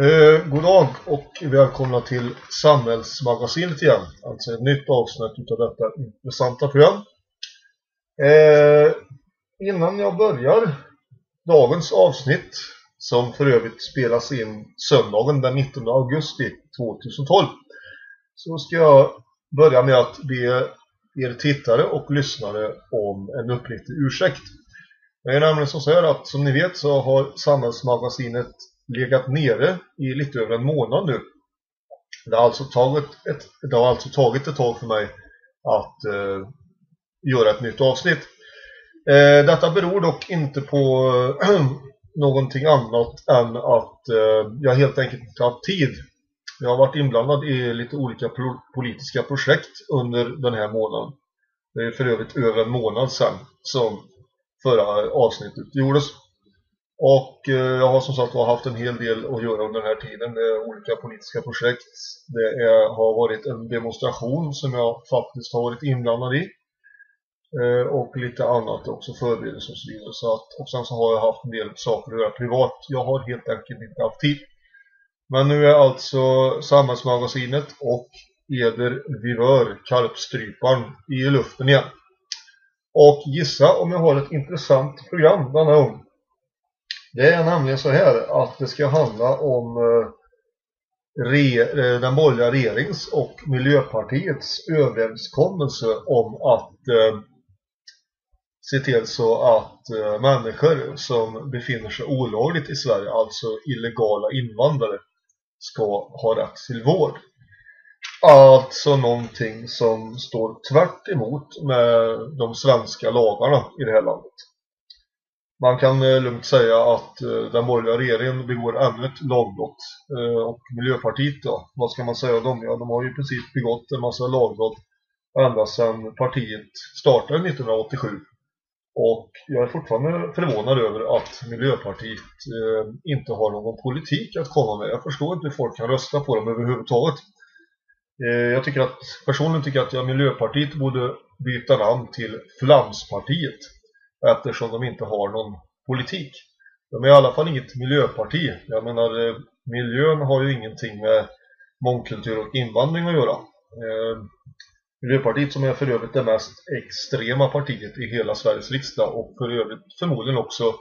Eh, god dag och välkomna till Samhällsmagasinet igen. Alltså ett nytt avsnitt av detta intressanta program. Eh, innan jag börjar dagens avsnitt, som för övrigt spelas in söndagen den 19 augusti 2012, så ska jag börja med att be er tittare och lyssnare om en uppriktig ursäkt. Det är nämligen så här att som ni vet så har Samhällsmagasinet legat nere i lite över en månad nu. Det har alltså tagit ett, det har alltså tagit ett tag för mig att eh, göra ett nytt avsnitt. Eh, detta beror dock inte på eh, någonting annat än att eh, jag helt enkelt inte haft tid. Jag har varit inblandad i lite olika politiska projekt under den här månaden. Det är för övrigt över en månad sedan som förra avsnittet gjordes. Och eh, jag har som sagt haft en hel del att göra under den här tiden. Det är olika politiska projekt. Det är, har varit en demonstration som jag faktiskt har varit inblandad i. Eh, och lite annat också, förberedelser och så vidare. Så att, och sen så har jag haft en del saker att göra privat. Jag har helt enkelt inte haft tid. Men nu är alltså Samhällsmagasinet och Eder Vivör, Karpstryparen, i luften igen. Och gissa om jag har ett intressant program denna gång. Det är nämligen så här att det ska handla om eh, re, eh, den borgerliga regerings och Miljöpartiets överenskommelse om att eh, se till så att eh, människor som befinner sig olagligt i Sverige, alltså illegala invandrare, ska ha rätt till vård. Alltså någonting som står tvärt emot med de svenska lagarna i det här landet. Man kan eh, lugnt säga att eh, den borgerliga regeringen begår ännu ett lagbrott. Eh, och Miljöpartiet då, vad ska man säga om dem? Ja, de har ju i princip begått en massa lagbrott ända sedan partiet startade 1987. Och jag är fortfarande förvånad över att Miljöpartiet inte har någon politik att komma med. Jag förstår inte hur folk kan rösta på dem överhuvudtaget. Eh, jag tycker att, personligen tycker att Miljöpartiet borde byta namn till Flamspartiet eftersom de inte har någon politik. De är i alla fall inget miljöparti. Jag menar, eh, miljön har ju ingenting med mångkultur och invandring att göra. Eh, Miljöpartiet som är för övrigt det mest extrema partiet i hela Sveriges riksdag och för övrigt förmodligen också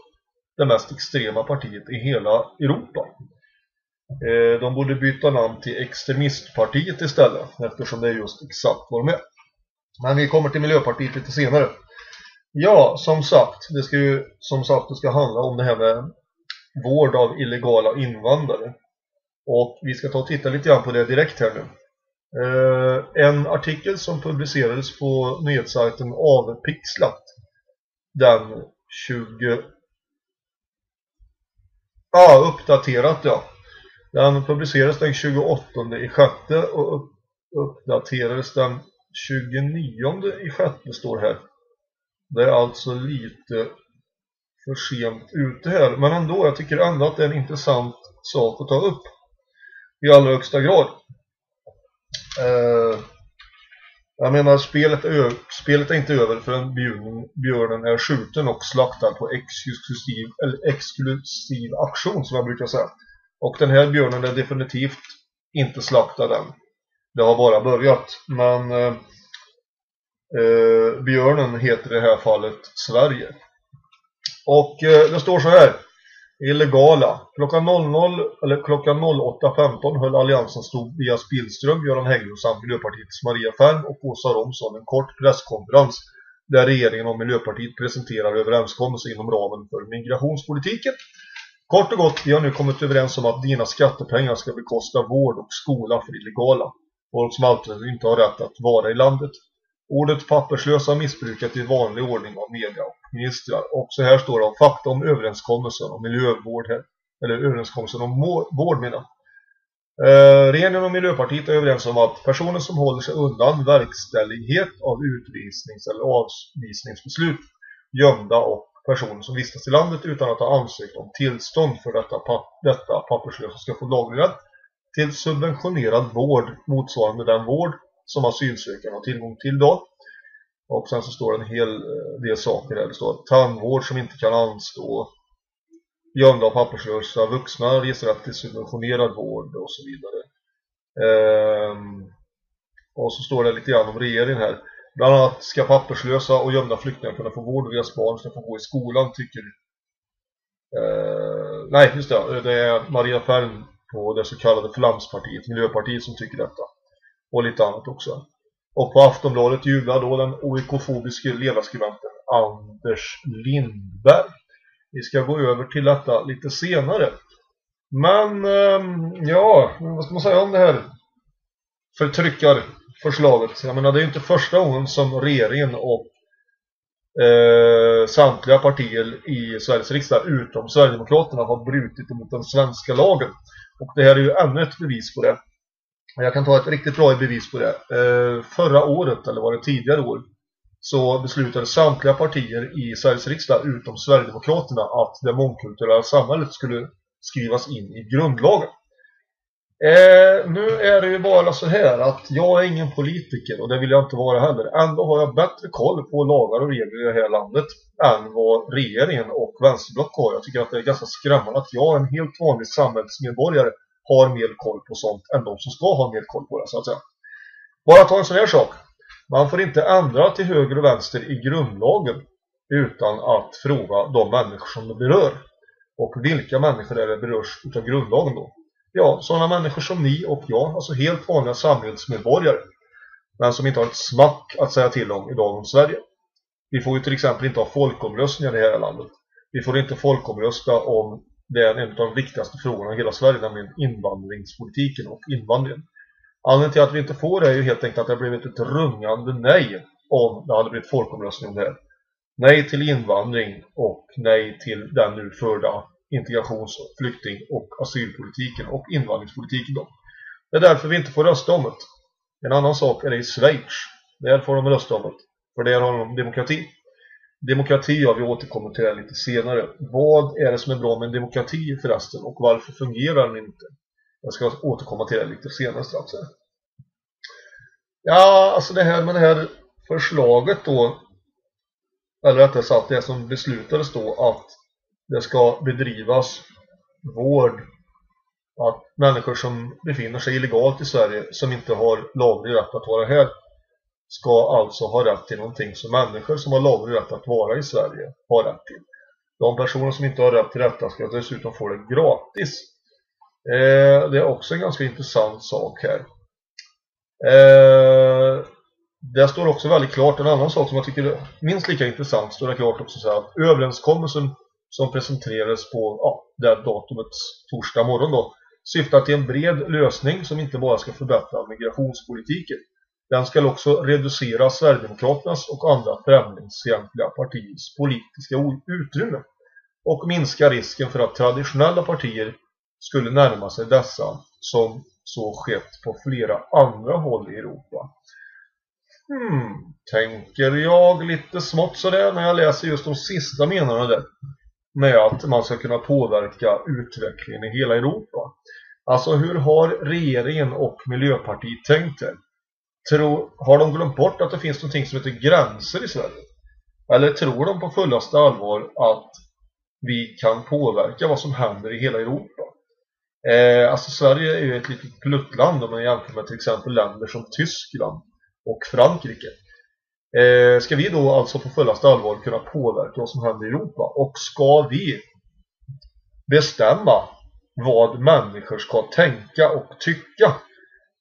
det mest extrema partiet i hela Europa. Eh, de borde byta namn till extremistpartiet istället eftersom det är just exakt vad de är. Men vi kommer till Miljöpartiet lite senare. Ja, som sagt, det ska ju som sagt det ska handla om det här med vård av illegala invandrare. Och vi ska ta och titta lite grann på det direkt här nu. Eh, en artikel som publicerades på nyhetssajten Avpixlat den 20 Ja, ah, uppdaterat ja. Den publicerades den 28 i sjätte och uppdaterades den 29 i sjätte står här. Det är alltså lite för sent ute här. Men ändå, jag tycker ändå att det är en intressant sak att ta upp. I allra högsta grad. Eh, jag menar, spelet är, spelet är inte över förrän björnen, björnen är skjuten och slaktad på exklusiv, eller exklusiv aktion som jag brukar säga. Och den här björnen är definitivt inte slaktad än. Det har bara börjat. Men... Eh, Eh, björnen heter i det här fallet Sverige. Och eh, det står så här. Illegala. Klockan 00 eller klockan 08.15 höll Alliansen stod via Spilström, Göran Hägglund samt Miljöpartiets Maria Färm och Åsa Romson en kort presskonferens där regeringen och Miljöpartiet presenterar överenskommelser inom ramen för migrationspolitiken. Kort och gott, vi har nu kommit överens om att dina skattepengar ska bekosta vård och skola för illegala. Folk som alltid inte har rätt att vara i landet. Ordet papperslösa missbrukat i vanlig ordning av media och ministrar. Och så här står det om fakta om överenskommelsen om miljövård här. Eller överenskommelsen om vård menar. Eh, regeringen och Miljöpartiet är överens om att personer som håller sig undan verkställighet av utvisnings- eller avvisningsbeslut, gömda och personer som vistas i landet utan att ha ansökt om tillstånd för detta, detta papperslösa ska få laglig rätt till subventionerad vård motsvarande den vård som asylsökande har tillgång till då. Och sen så står det en hel eh, del saker där. Det står tandvård som inte kan anstå. gömda och papperslösa vuxna reser rätt till subventionerad vård och så vidare. Ehm, och så står det lite grann om regeringen här. Bland annat ska papperslösa och gömda flyktingar kunna få vård och deras barn ska få gå i skolan tycker eh, Nej, just det. Det är Maria Färm på det så kallade Flamspartiet, Miljöpartiet som tycker detta. Och lite annat också. Och på Aftonbladet jublar då den oikofobiske ledarskribenten Anders Lindberg. Vi ska gå över till detta lite senare. Men, eh, ja, vad ska man säga om det här förtryckar förslaget. Jag menar, det är ju inte första gången som regeringen och eh, samtliga partier i Sveriges riksdag utom Sverigedemokraterna har brutit mot den svenska lagen. Och det här är ju ännu ett bevis på det. Jag kan ta ett riktigt bra bevis på det. Eh, förra året, eller var det tidigare år, så beslutade samtliga partier i Sveriges riksdag utom Sverigedemokraterna att det mångkulturella samhället skulle skrivas in i grundlagen. Eh, nu är det ju bara så här att jag är ingen politiker och det vill jag inte vara heller. Ändå har jag bättre koll på lagar och regler i det här landet än vad regeringen och vänsterblock har. Jag tycker att det är ganska skrämmande att jag, en helt vanlig samhällsmedborgare, har mer koll på sånt än de som ska ha mer koll på det så att säga. Bara ta en sån här sak. Man får inte ändra till höger och vänster i grundlagen utan att fråga de människor som det berör. Och vilka människor är det berörs av grundlagen då? Ja, sådana människor som ni och jag, alltså helt vanliga samhällsmedborgare. Men som inte har ett smack att säga till om i dagens Sverige. Vi får ju till exempel inte ha folkomröstningar i det här landet. Vi får inte folkomrösta om det är en av de viktigaste frågorna i hela Sverige, nämligen invandringspolitiken och invandringen. Anledningen till att vi inte får det är ju helt enkelt att det har blivit ett rungande nej om det hade blivit folkomröstning om det här. Nej till invandring och nej till den nu förda integrations-, flykting- och asylpolitiken och invandringspolitiken då. Det är därför vi inte får rösta om det. En annan sak är det i Schweiz. Där får de rösta om det. För där har de demokrati. Demokrati har vi återkommer till det lite senare. Vad är det som är bra med en demokrati förresten och varför fungerar den inte? Jag ska återkomma till det lite senare strax. Här. Ja, alltså det här med det här förslaget då eller rättare sagt det som beslutades då att det ska bedrivas vård att människor som befinner sig illegalt i Sverige som inte har laglig rätt att vara här ska alltså ha rätt till någonting som människor som har laglig rätt att vara i Sverige har rätt till. De personer som inte har rätt till detta ska dessutom få det gratis. Eh, det är också en ganska intressant sak här. Eh, det står också väldigt klart, en annan sak som jag tycker är minst lika intressant står det klart också så här att överenskommelsen som presenterades på ja, det datumets torsdag morgon då syftar till en bred lösning som inte bara ska förbättra migrationspolitiken den ska också reducera Sverigedemokraternas och andra främlingsfientliga partiers politiska utrymme och minska risken för att traditionella partier skulle närma sig dessa som så skett på flera andra håll i Europa. Hmm, tänker jag lite smått sådär när jag läser just de sista meningarna där med att man ska kunna påverka utvecklingen i hela Europa. Alltså hur har regeringen och Miljöpartiet tänkt det? Tror, har de glömt bort att det finns någonting som heter gränser i Sverige? Eller tror de på fullaste allvar att vi kan påverka vad som händer i hela Europa? Eh, alltså Sverige är ju ett litet pluttland om man jämför med till exempel länder som Tyskland och Frankrike. Eh, ska vi då alltså på fullaste allvar kunna påverka vad som händer i Europa? Och ska vi bestämma vad människor ska tänka och tycka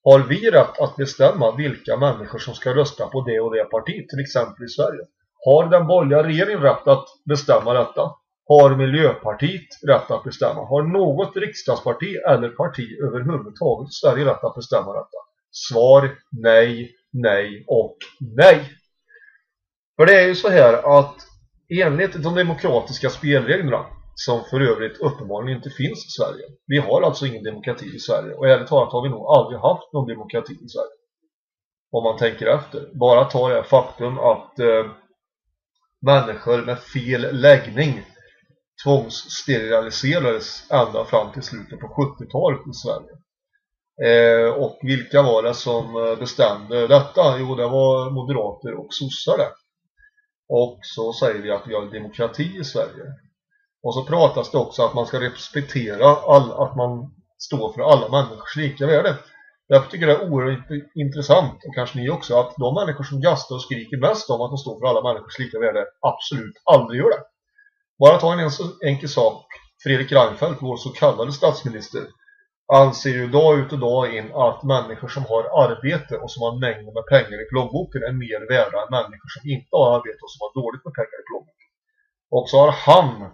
har vi rätt att bestämma vilka människor som ska rösta på det och det partiet, till exempel i Sverige? Har den borgerliga regeringen rätt att bestämma detta? Har Miljöpartiet rätt att bestämma? Har något riksdagsparti eller parti överhuvudtaget i Sverige rätt att bestämma detta? Svar nej, nej och nej. För det är ju så här att enligt de demokratiska spelreglerna som för övrigt uppenbarligen inte finns i Sverige. Vi har alltså ingen demokrati i Sverige och ärligt talat har vi nog aldrig haft någon demokrati i Sverige. Om man tänker efter. Bara ta det faktum att eh, människor med fel läggning tvångssteriliserades ända fram till slutet på 70-talet i Sverige. Eh, och vilka var det som eh, bestämde detta? Jo, det var moderater och sossare. Och så säger vi att vi har demokrati i Sverige. Och så pratas det också att man ska respektera all, att man står för alla människors lika värde. Därför tycker jag det är oerhört intressant, och kanske ni också, att de människor som gastar och skriker mest om att de står för alla människors lika värde absolut aldrig gör det. Bara ta en enkel sak. Fredrik Reinfeldt, vår så kallade statsminister, anser ju dag ut och dag in att människor som har arbete och som har mängder med pengar i plånboken är mer värda än människor som inte har arbete och som har dåligt med pengar i plånboken. Och så har han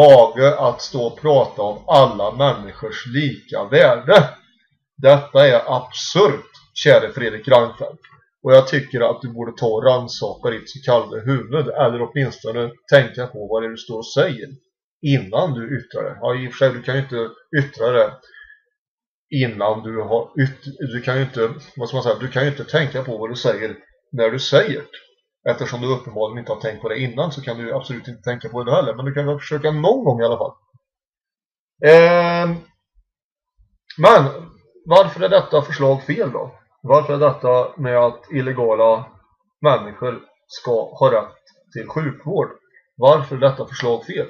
mage att stå och prata om alla människors lika värde. Detta är absurt, käre Fredrik Reinfeldt. Och jag tycker att du borde ta och rannsaka ditt så kallade huvud eller åtminstone tänka på vad det är du står och säger innan du yttrar det. Ja, i och för sig, du kan ju inte yttra det innan du har ytt du kan ju inte, vad ska man säga, du kan ju inte tänka på vad du säger när du säger det. Eftersom du uppenbarligen inte har tänkt på det innan så kan du absolut inte tänka på det heller. Men du kan väl försöka någon gång i alla fall. Eh, men varför är detta förslag fel då? Varför är detta med att illegala människor ska ha rätt till sjukvård? Varför är detta förslag fel?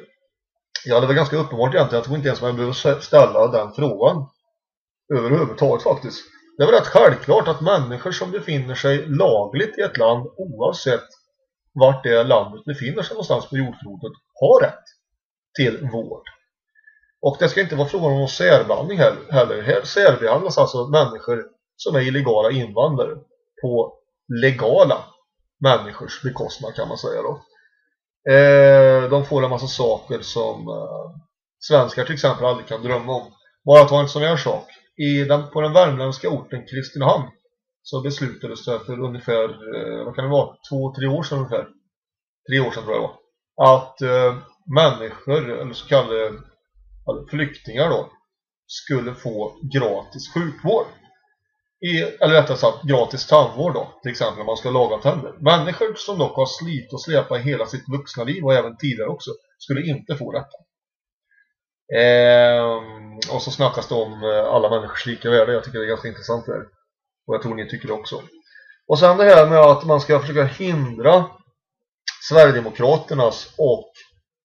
Ja, det var ganska uppenbart egentligen. Jag tror inte ens man behöver ställa den frågan överhuvudtaget faktiskt. Det är väl rätt självklart att människor som befinner sig lagligt i ett land oavsett vart det landet befinner sig någonstans på jordklotet har rätt till vård. Och det ska inte vara frågan om någon särbehandling heller. Här särbehandlas alltså människor som är illegala invandrare på legala människors bekostnad kan man säga då. Eh, de får en massa saker som eh, svenskar till exempel aldrig kan drömma om. Bara ta en sån här sak. I den, på den värmländska orten Kristinehamn så beslutades det för ungefär, eh, vad kan det vara, två, tre år sedan ungefär. Tre år sedan tror jag det var. Att eh, människor, eller så kallade eller flyktingar då, skulle få gratis sjukvård i, eller rättare sagt gratis tandvård då, till exempel när man ska laga tänder. Människor som dock har slit och släpa i hela sitt vuxna liv och även tidigare också skulle inte få detta. Ehm, och så snackas det om eh, alla människors lika värde. Jag tycker det är ganska intressant där. Och jag tror ni tycker det också. Och sen det här med att man ska försöka hindra Sverigedemokraternas och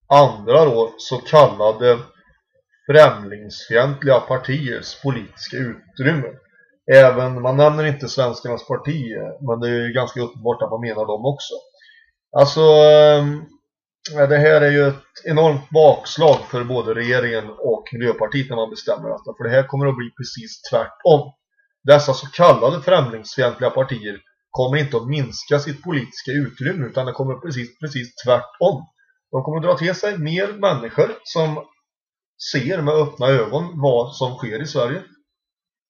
andra då så kallade främlingsfientliga partiers politiska utrymme. Även, man nämner inte svenskarnas parti, men det är ju ganska uppenbart att man menar dem också. Alltså, ehm, det här är ju ett enormt bakslag för både regeringen och Miljöpartiet när man bestämmer detta. För det här kommer att bli precis tvärtom. Dessa så kallade främlingsfientliga partier kommer inte att minska sitt politiska utrymme utan det kommer precis, precis tvärtom. De kommer att dra till sig mer människor som ser med öppna ögon vad som sker i Sverige.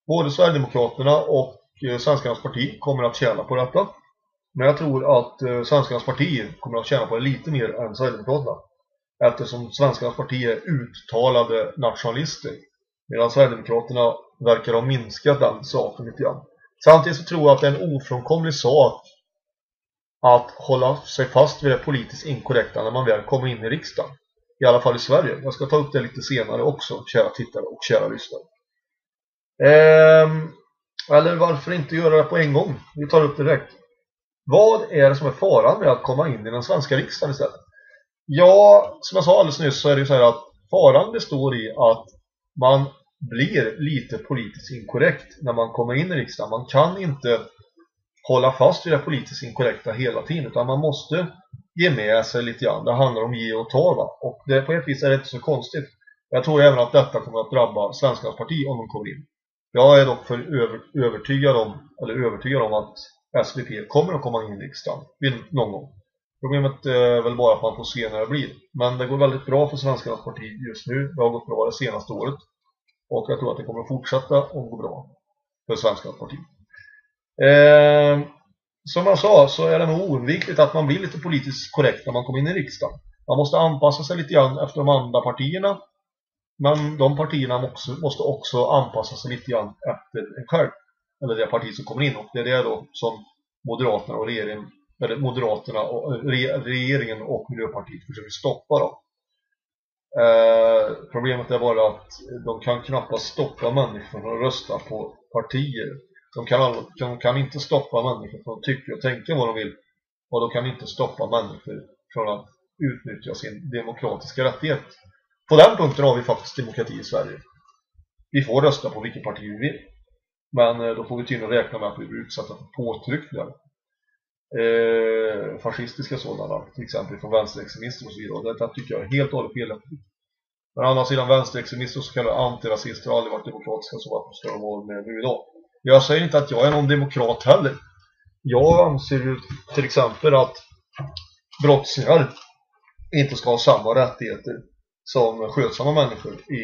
Både Sverigedemokraterna och eh, Svenskarnas parti kommer att tjäna på detta. Men jag tror att eh, Svenskarnas parti kommer att tjäna på det lite mer än Sverigedemokraterna. Eftersom Svenskarnas parti är uttalade nationalister. Medan Sverigedemokraterna verkar ha minskat den saken lite grann. Samtidigt så tror jag att det är en ofrånkomlig sak att hålla sig fast vid det politiskt inkorrekta när man väl kommer in i riksdagen. I alla fall i Sverige. Jag ska ta upp det lite senare också, kära tittare och kära lyssnare. Ehm, eller varför inte göra det på en gång? Vi tar upp det direkt. Vad är det som är faran med att komma in i den svenska riksdagen istället? Ja, som jag sa alldeles nyss så är det så här att faran består i att man blir lite politiskt inkorrekt när man kommer in i riksdagen. Man kan inte hålla fast vid det politiskt inkorrekta hela tiden utan man måste ge med sig lite grann. Det handlar om ge och ta va? Och det, på ett vis är det inte så konstigt. Jag tror även att detta kommer att drabba Svenskarnas parti om de kommer in. Jag är dock för över, övertygad om eller övertygad om att SVP kommer att komma in i riksdagen någon gång. Problemet är väl bara att man får se när det blir. Men det går väldigt bra för Svenskarnas parti just nu. Det har gått bra det senaste året. Och jag tror att det kommer att fortsätta att gå bra för Svenskarnas parti. Eh, som jag sa så är det nog oundvikligt att man blir lite politiskt korrekt när man kommer in i riksdagen. Man måste anpassa sig lite grann efter de andra partierna men de partierna måste, måste också anpassa sig lite grann efter en själv. Eller det parti som kommer in. Och det är det då som Moderaterna och regeringen, eller Moderaterna och eh, re, regeringen och Miljöpartiet försöker stoppa då. Eh, problemet är bara att de kan knappast stoppa människor från att rösta på partier. De kan, de kan inte stoppa människor från att tycka och tänka vad de vill. Och de kan inte stoppa människor från att utnyttja sin demokratiska rättighet. På den punkten har vi faktiskt demokrati i Sverige. Vi får rösta på vilket parti vi vill. Men eh, då får vi tydligen räkna med att vi blir utsatta för påtryckningar. Eh, fascistiska sådana, till exempel från vänsterextremister och så vidare. Och detta tycker jag är helt och hållet felaktigt. Men å andra sidan vänsterextremister och så kallade antirasister har aldrig varit demokratiska så varför ska de vara med nu idag? Jag säger inte att jag är någon demokrat heller. Jag anser ju till exempel att brottslingar inte ska ha samma rättigheter som skötsamma människor i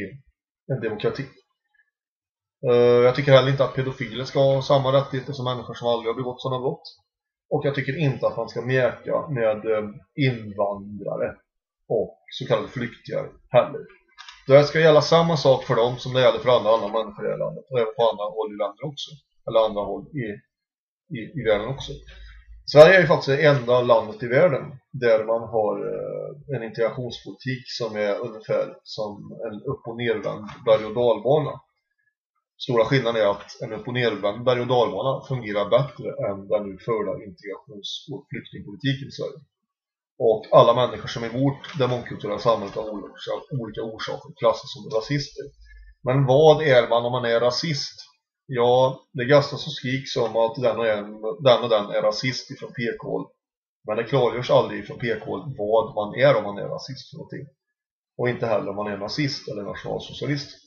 en demokrati. Eh, jag tycker heller inte att pedofiler ska ha samma rättigheter som människor som aldrig har begått sådana brott. Och jag tycker inte att man ska mjäka med eh, invandrare och så kallade flyktingar heller. Det ska gälla samma sak för dem som det gäller för andra, andra människor i det här landet och även på andra håll i landet också. Eller andra håll i, i, i världen också. Sverige är ju faktiskt det enda landet i världen där man har eh, en integrationspolitik som är ungefär som en upp- och nervänd berg- och dalbana. Stora skillnaden är att en upp- och nervänd berg- och dalbana fungerar bättre än den nu förda integrations- och flyktingpolitiken i Sverige. Och alla människor som är emot det mångkulturella samhället av olika orsaker klassas som rasister. Men vad är man om man är rasist? Ja, det gastas och skriks om att den och, en, den, och den är rasist ifrån PK. Men det klargörs aldrig från PK vad man är om man är rasist för någonting. Och inte heller om man är nazist eller nationalsocialist.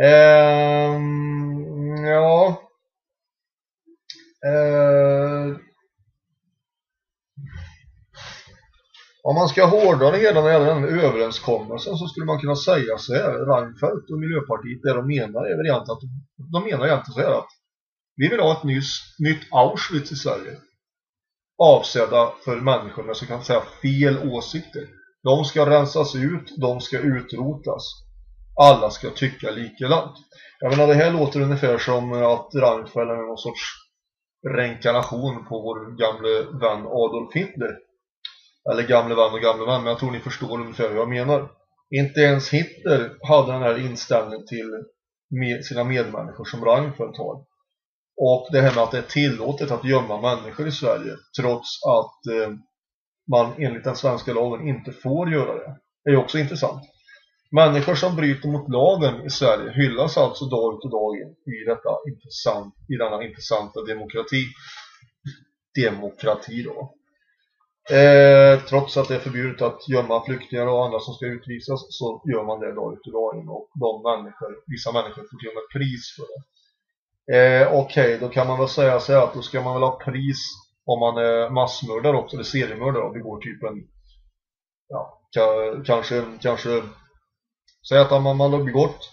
Ehm, ja. Ehm, Om man ska hårdra det hela när det gäller den överenskommelsen så skulle man kunna säga så här, Reinfeldt och Miljöpartiet, det de menar är väl egentligen att de menar egentligen så här att vi vill ha ett nys, nytt Auschwitz i Sverige. Avsedda för människor med så kan säga fel åsikter. De ska rensas ut, de ska utrotas. Alla ska tycka likadant. Jag menar, det här låter ungefär som att Reinfeldt är någon sorts reinkarnation på vår gamle vän Adolf Hitler eller gamle vän och gamle vän, men jag tror ni förstår ungefär vad jag menar. Inte ens Hitler hade den här inställningen till med sina medmänniskor som Reinfeldt har. Och det här med att det är tillåtet att gömma människor i Sverige trots att eh, man enligt den svenska lagen inte får göra det. är är också intressant. Människor som bryter mot lagen i Sverige hyllas alltså dag ut och dag in i, detta intressant, i denna intressanta demokrati. Demokrati då. Eh, trots att det är förbjudet att gömma flyktingar och andra som ska utvisas så gör man det dag ut och dag in och de människor, vissa människor får till och med pris för det. Eh, Okej, okay, då kan man väl säga sig att då ska man väl ha pris om man är massmördare också, eller seriemördare och begår typ en ja, kanske, kanske säg att man, man har begått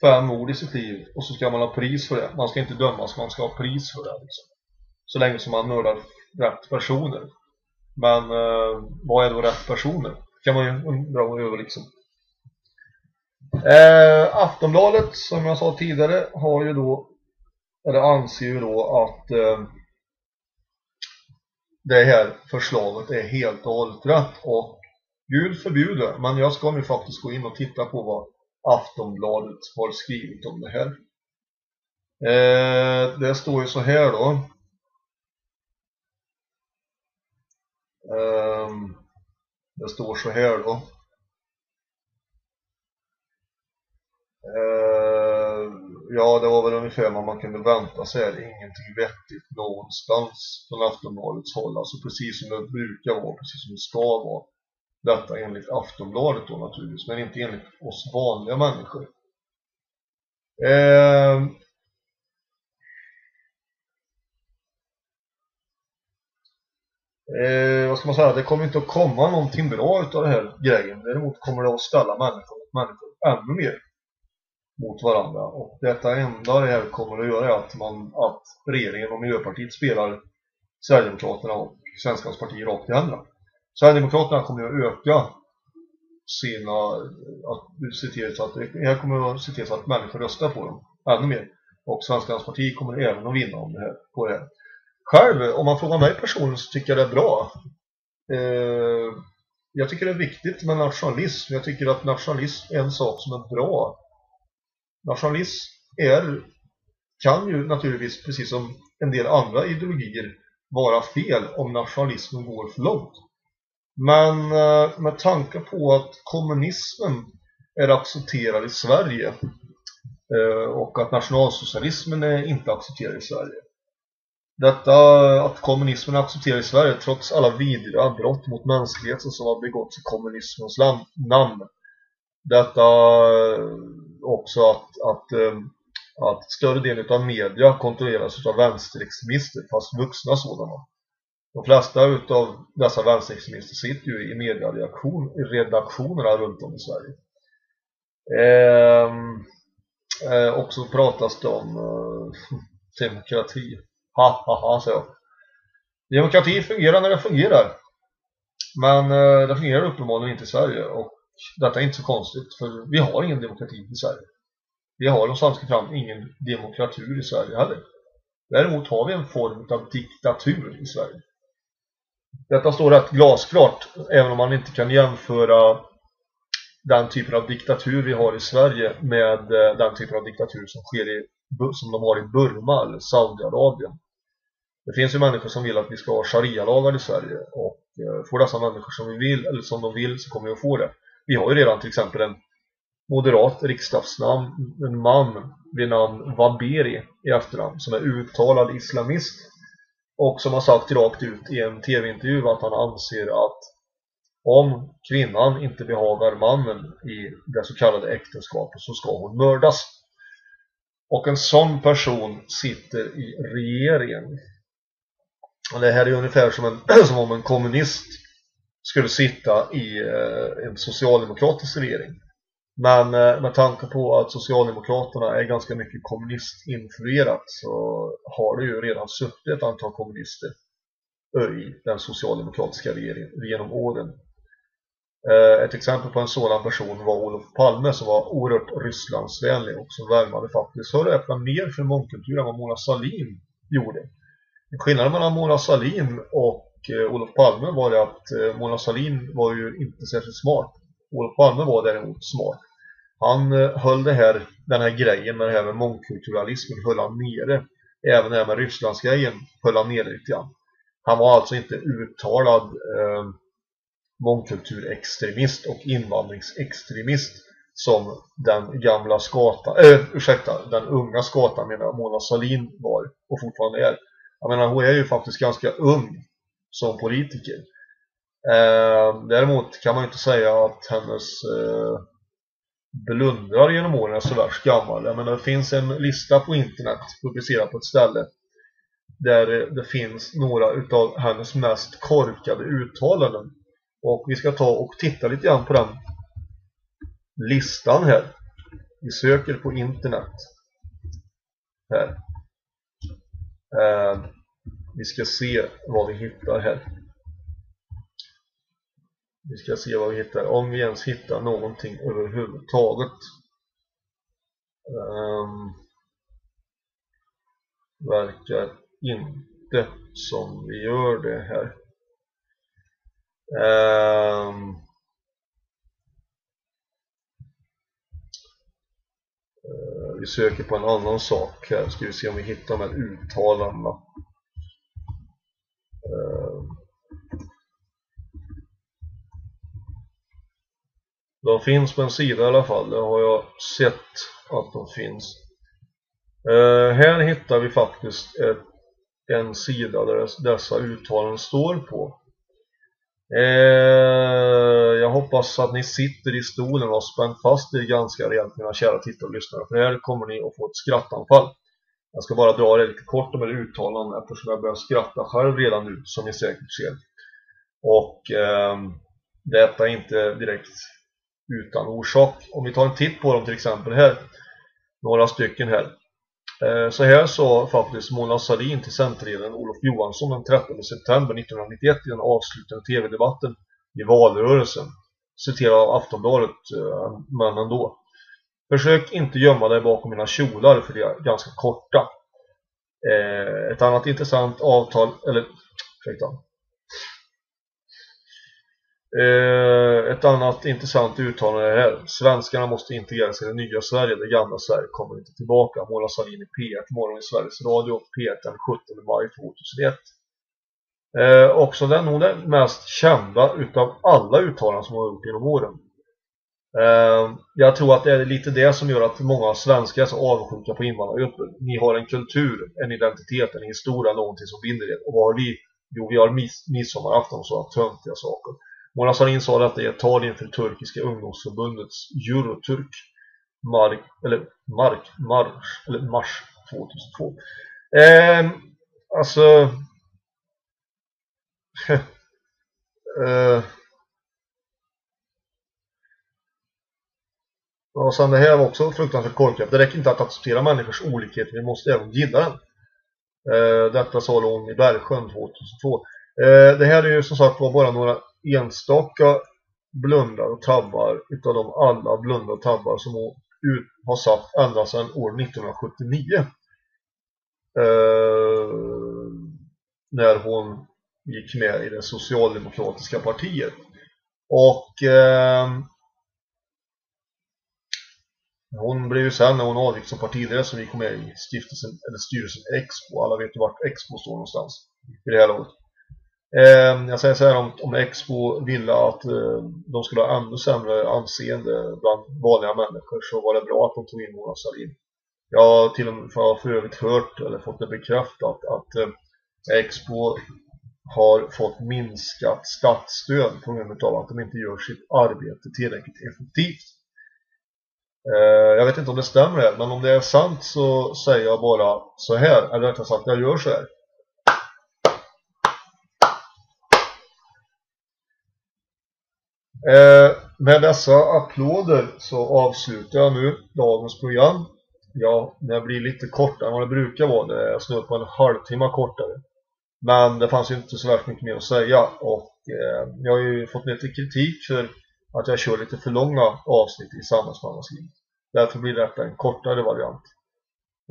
fem mord i sitt liv och så ska man ha pris för det. Man ska inte dömas, man ska ha pris för det liksom. Så länge som man mördar rätt personer. Men eh, vad är då rätt personer? Kan man ju undra över liksom. Eh, Aftonbladet, som jag sa tidigare, har ju då, eller anser ju då att eh, det här förslaget är helt och hållet rätt. Och Gud förbjuder, men jag ska nu faktiskt gå in och titta på vad Aftonbladet har skrivit om det här. Eh, det står ju så här då. Ehm, det står så här då. Ehm, ja, det var väl ungefär vad man kunde vänta sig. Ingenting vettigt någonstans från Aftonbladets håll. Alltså precis som det brukar vara, precis som det ska vara. Detta enligt Aftonbladet då naturligtvis, men inte enligt oss vanliga människor. Ehm, eh, vad ska man säga, det kommer inte att komma någonting bra utav det här grejen. Däremot kommer det att ställa människor mot människor ännu mer mot varandra. Och detta enda det här kommer att göra är att, man, att regeringen och Miljöpartiet spelar Sverigedemokraterna och Svenskans parti rakt i händerna. Sverigedemokraterna kommer att öka sina, att se till så att, här kommer att se till så att människor röstar på dem ännu mer. Och Svenskans parti kommer även att vinna om det här, på det här. Själv, om man frågar mig personligen så tycker jag det är bra. Eh, jag tycker det är viktigt med nationalism. Jag tycker att nationalism är en sak som är bra. Nationalism är, kan ju naturligtvis, precis som en del andra ideologier, vara fel om nationalismen går för långt. Men eh, med tanke på att kommunismen är accepterad i Sverige eh, och att nationalsocialismen är inte accepterad i Sverige. Detta att kommunismen accepterar i Sverige trots alla vidriga brott mot mänskligheten som har begåtts i kommunismens namn. Detta eh, också att, att, eh, att större delen av media kontrolleras av vänsterextremister, fast vuxna sådana. De flesta av dessa vänsterextremister sitter ju i medieredaktionerna runt om i Sverige. Ehm, eh, eh, pratas det om eh, demokrati. Ha, ha, ha, säger jag. Demokrati fungerar när det fungerar. Men eh, det fungerar uppenbarligen inte i Sverige. Och detta är inte så konstigt, för vi har ingen demokrati i Sverige. Vi har de svenska fram ingen demokratur i Sverige heller. Däremot har vi en form av diktatur i Sverige. Detta står rätt glasklart, även om man inte kan jämföra den typen av diktatur vi har i Sverige med eh, den typen av diktatur som sker i, som de har i Burma eller Saudiarabien. Det finns ju människor som vill att vi ska ha sharia-lagar i Sverige och eh, får dessa människor som vi vill eller som de vill så kommer vi att få det. Vi har ju redan till exempel en moderat riksdagsnamn, en man vid namn Waberi i efternamn som är uttalad islamist och som har sagt rakt ut i en tv-intervju att han anser att om kvinnan inte behagar mannen i det så kallade äktenskapet så ska hon mördas. Och en sån person sitter i regeringen. Och det här är ungefär som, en, som om en kommunist skulle sitta i eh, en socialdemokratisk regering. Men eh, med tanke på att Socialdemokraterna är ganska mycket kommunistinfluerat så har det ju redan suttit ett antal kommunister i den socialdemokratiska regeringen genom åren. Eh, ett exempel på en sådan person var Olof Palme som var oerhört Rysslandsvänlig och som värmade faktiskt hör öppna mer för mångkultur än vad Mona Sahlin gjorde. Skillnaden mellan Mona Salin och eh, Olof Palme var det att eh, Mona Salin var ju inte särskilt smart. Olof Palme var däremot smart. Han eh, höll det här, den här grejen med det här med mångkulturalismen höll han nere. Även det här med Rysslandsgrejen höll han nere lite grann. Han var alltså inte uttalad eh, mångkulturextremist och invandringsextremist som den gamla skata, äh, ursäkta, den unga skatan menar Mona Salin var och fortfarande är. Jag menar, hon är ju faktiskt ganska ung som politiker. Eh, däremot kan man inte säga att hennes eh, blundrar genom åren är så värst gammal. Jag menar, det finns en lista på internet publicerad på ett ställe där det finns några utav hennes mest korkade uttalanden. Och vi ska ta och titta lite grann på den listan här. Vi söker på internet. Här. Eh, vi ska se vad vi hittar här. Vi ska se vad vi hittar. Om vi ens hittar någonting överhuvudtaget. Um, verkar inte som vi gör det här. Um, vi söker på en annan sak här. Ska vi se om vi hittar de här uttalandena. Eh. De finns på en sida i alla fall, det har jag sett att de finns. Eh, här hittar vi faktiskt ett, en sida där dessa uttalanden står på. Eh, jag hoppas att ni sitter i stolen och spänt fast er ganska rejält mina kära tittare och lyssnare. För här kommer ni att få ett skrattanfall. Jag ska bara dra det lite kort om er uttalanden eftersom jag börjar skratta själv redan nu som ni säkert ser. Och eh, detta är inte direkt utan orsak. Om vi tar en titt på dem till exempel här, några stycken här. Eh, så här sa faktiskt Mona Sahlin till centerledaren Olof Johansson den 13 september 1991 i den avslutande tv-debatten i valrörelsen. Citerad av Aftonbladet, eh, men ändå. Försök inte gömma dig bakom mina kjolar för de är ganska korta. Eh, ett annat intressant avtal, eller ursäkta, eh, ett annat intressant uttalande är här. Svenskarna måste integreras i det nya Sverige. Det gamla Sverige kommer inte tillbaka. Mona Sahlin i P1, morgon i Sveriges Radio, P1 den 17 maj 2001. Eh, också den, hon är mest kända utav alla uttalanden som hon har gjort genom åren. Eh, jag tror att det är lite det som gör att många svenskar är så avundsjuka på invandrargrupper. Ni har en kultur, en identitet, en historia, någonting som binder er. Och vad har vi? Jo, vi har miss midsommarafton och sådana töntiga saker. Mona Sahlin sa detta i ett tal inför turkiska ungdomsförbundets Euroturk Mark, eller Mark, Mars, eller Mars 2002. Eh, alltså eh, och sen det här var också fruktansvärt korkat. Det räcker inte att acceptera människors olikhet, vi måste även gilla den. Eh, detta sa hon i Bergsjön 2002. Eh, det här är ju som sagt var bara några enstaka blundar och tabbar utav de alla blundar och tabbar som hon ut, har satt ända sedan år 1979. Eh, när hon gick med i det socialdemokratiska partiet. Och eh, hon blev ju sen när hon avgick som partiledare som vi kom med i stiftelsen, eller styrelsen Expo. Alla vet ju vart Expo står någonstans i det här laget. Eh, jag säger så här om, om Expo ville att eh, de skulle ha ännu sämre anseende bland vanliga människor så var det bra att de tog in Mona Sahlin. Jag har till och med för, för övrigt hört eller fått det bekräftat att eh, Expo har fått minskat statsstöd på grund av att de inte gör sitt arbete tillräckligt effektivt. Eh, jag vet inte om det stämmer här, men om det är sant så säger jag bara så här, eller rättare sagt jag gör så här. Eh, med dessa applåder så avslutar jag nu dagens program. Ja, det blir lite kortare än vad det brukar vara. Det är snudd på en halvtimme kortare. Men det fanns ju inte så värst mycket mer att säga. Och eh, jag har ju fått lite kritik för att jag kör lite för långa avsnitt i samhällsmagasinet. Därför blir detta en kortare variant.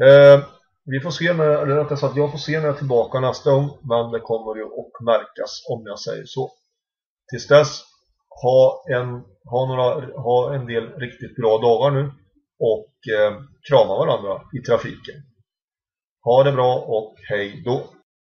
Eh, vi får se när, eller rättare sagt jag får se när jag är tillbaka nästa gång. Men det kommer ju att märkas om jag säger så. Tills dess ha en, ha några, ha en del riktigt bra dagar nu och eh, krama varandra i trafiken. Ha det bra och hej då!